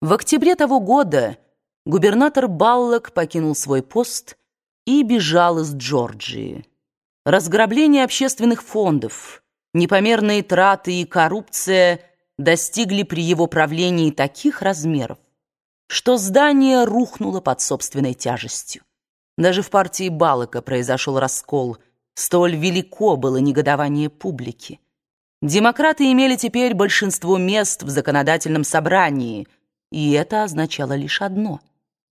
В октябре того года губернатор Баллок покинул свой пост и бежал из Джорджии. Разграбление общественных фондов, непомерные траты и коррупция достигли при его правлении таких размеров, что здание рухнуло под собственной тяжестью. Даже в партии Баллока произошел раскол, столь велико было негодование публики. Демократы имели теперь большинство мест в законодательном собрании – и это означало лишь одно.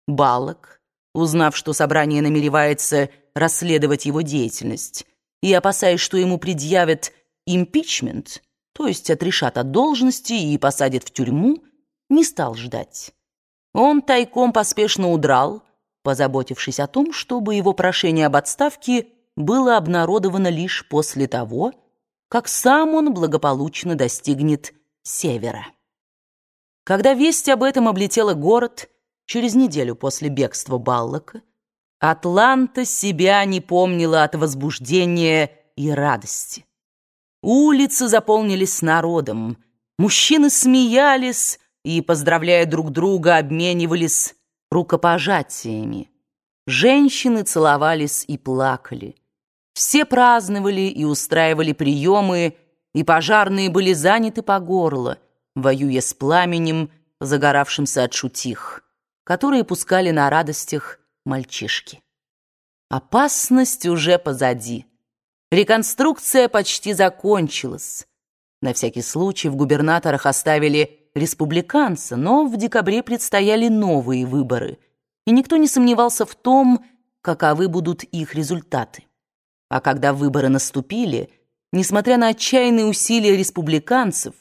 Баллок, узнав, что собрание намеревается расследовать его деятельность, и опасаясь, что ему предъявят импичмент, то есть отрешат от должности и посадят в тюрьму, не стал ждать. Он тайком поспешно удрал, позаботившись о том, чтобы его прошение об отставке было обнародовано лишь после того, как сам он благополучно достигнет севера. Когда весть об этом облетела город через неделю после бегства Баллока, Атланта себя не помнила от возбуждения и радости. Улицы заполнились народом, мужчины смеялись и, поздравляя друг друга, обменивались рукопожатиями. Женщины целовались и плакали. Все праздновали и устраивали приемы, и пожарные были заняты по горло — воюя с пламенем, загоравшимся от шутих, которые пускали на радостях мальчишки. Опасность уже позади. Реконструкция почти закончилась. На всякий случай в губернаторах оставили республиканца, но в декабре предстояли новые выборы, и никто не сомневался в том, каковы будут их результаты. А когда выборы наступили, несмотря на отчаянные усилия республиканцев,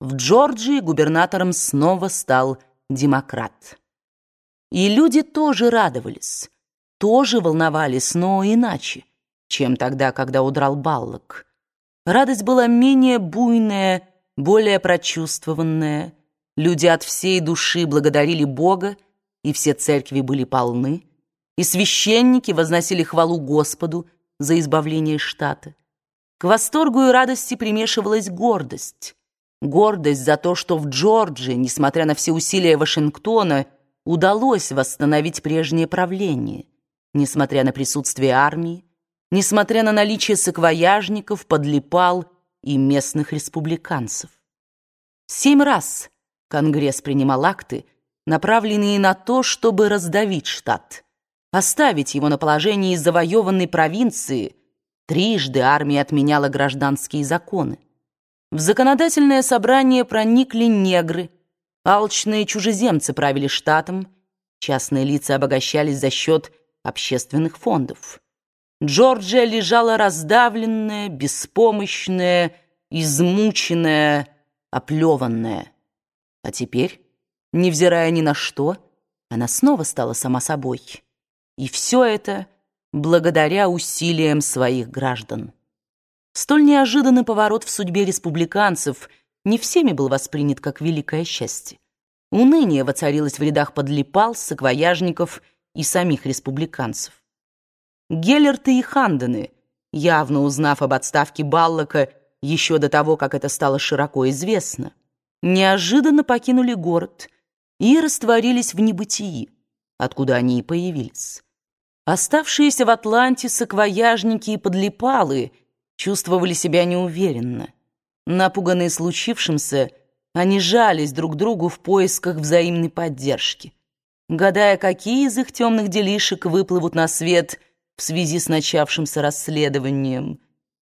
в Джорджии губернатором снова стал демократ. И люди тоже радовались, тоже волновались, но иначе, чем тогда, когда удрал Баллок. Радость была менее буйная, более прочувствованная. Люди от всей души благодарили Бога, и все церкви были полны, и священники возносили хвалу Господу за избавление штата. К восторгу и радости примешивалась гордость. Гордость за то, что в Джорджии, несмотря на все усилия Вашингтона, удалось восстановить прежнее правление, несмотря на присутствие армии, несмотря на наличие саквояжников, подлипал и местных республиканцев. Семь раз Конгресс принимал акты, направленные на то, чтобы раздавить штат, оставить его на положении завоеванной провинции. Трижды армия отменяла гражданские законы. В законодательное собрание проникли негры, алчные чужеземцы правили штатом, частные лица обогащались за счет общественных фондов. Джорджия лежала раздавленная, беспомощная, измученная, оплеванная. А теперь, невзирая ни на что, она снова стала сама собой. И все это благодаря усилиям своих граждан. Столь неожиданный поворот в судьбе республиканцев не всеми был воспринят как великое счастье. Уныние воцарилось в рядах подлипал, саквояжников и самих республиканцев. Геллерты и Хандены, явно узнав об отставке Баллока еще до того, как это стало широко известно, неожиданно покинули город и растворились в небытии, откуда они и появились. Оставшиеся в Атланте саквояжники и подлипалы – чувствовали себя неуверенно. Напуганные случившимся, они жались друг другу в поисках взаимной поддержки, гадая, какие из их темных делишек выплывут на свет в связи с начавшимся расследованием.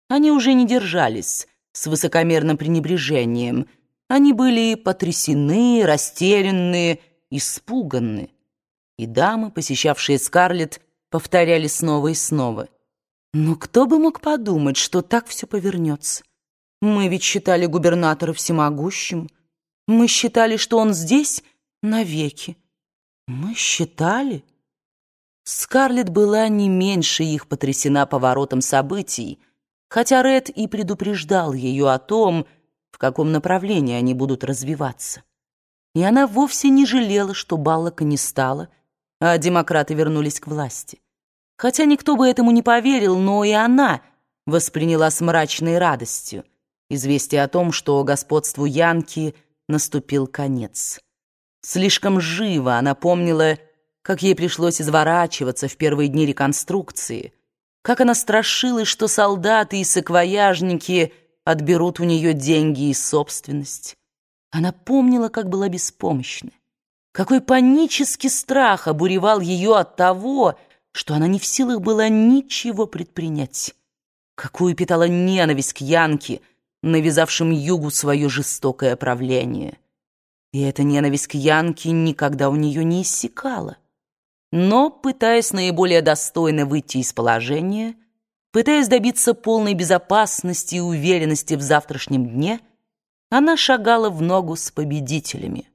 Они уже не держались с высокомерным пренебрежением. Они были потрясены, растерянны, испуганны. И дамы, посещавшие Скарлетт, повторяли снова и снова — но кто бы мог подумать, что так все повернется? Мы ведь считали губернатора всемогущим. Мы считали, что он здесь навеки. Мы считали? Скарлетт была не меньше их потрясена поворотом событий, хотя Ред и предупреждал ее о том, в каком направлении они будут развиваться. И она вовсе не жалела, что Баллока не стало, а демократы вернулись к власти. Хотя никто бы этому не поверил, но и она восприняла с мрачной радостью известие о том, что господству Янки наступил конец. Слишком живо она помнила, как ей пришлось изворачиваться в первые дни реконструкции, как она страшилась, что солдаты и саквояжники отберут у нее деньги и собственность. Она помнила, как была беспомощна. Какой панический страх обуревал ее от того, что она не в силах была ничего предпринять. Какую питала ненависть к Янке, навязавшим Югу свое жестокое правление. И эта ненависть к Янке никогда у нее не иссякала. Но, пытаясь наиболее достойно выйти из положения, пытаясь добиться полной безопасности и уверенности в завтрашнем дне, она шагала в ногу с победителями.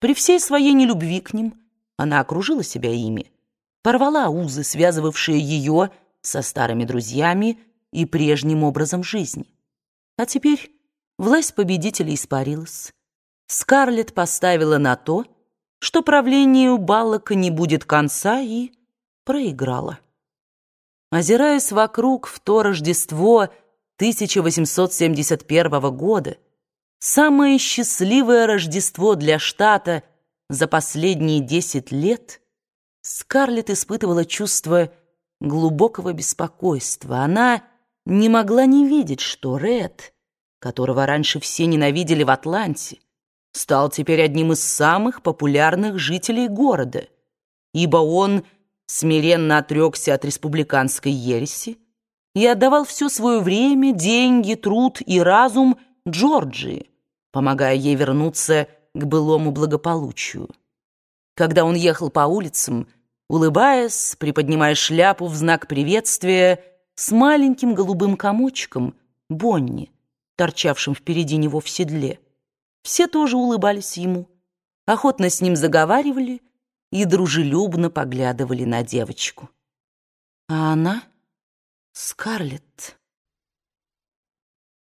При всей своей нелюбви к ним она окружила себя ими, порвала узы, связывавшие ее со старыми друзьями и прежним образом жизни. А теперь власть победителя испарилась. Скарлетт поставила на то, что правлению Баллока не будет конца, и проиграла. Озираясь вокруг в то Рождество 1871 года, самое счастливое Рождество для штата за последние десять лет, Скарлетт испытывала чувство глубокого беспокойства. Она не могла не видеть, что Ред, которого раньше все ненавидели в Атланте, стал теперь одним из самых популярных жителей города, ибо он смиренно отрекся от республиканской ереси и отдавал все свое время, деньги, труд и разум Джорджии, помогая ей вернуться к былому благополучию. Когда он ехал по улицам, улыбаясь, приподнимая шляпу в знак приветствия, с маленьким голубым комочком Бонни, торчавшим впереди него в седле, все тоже улыбались ему, охотно с ним заговаривали и дружелюбно поглядывали на девочку. А она, Скарлетт,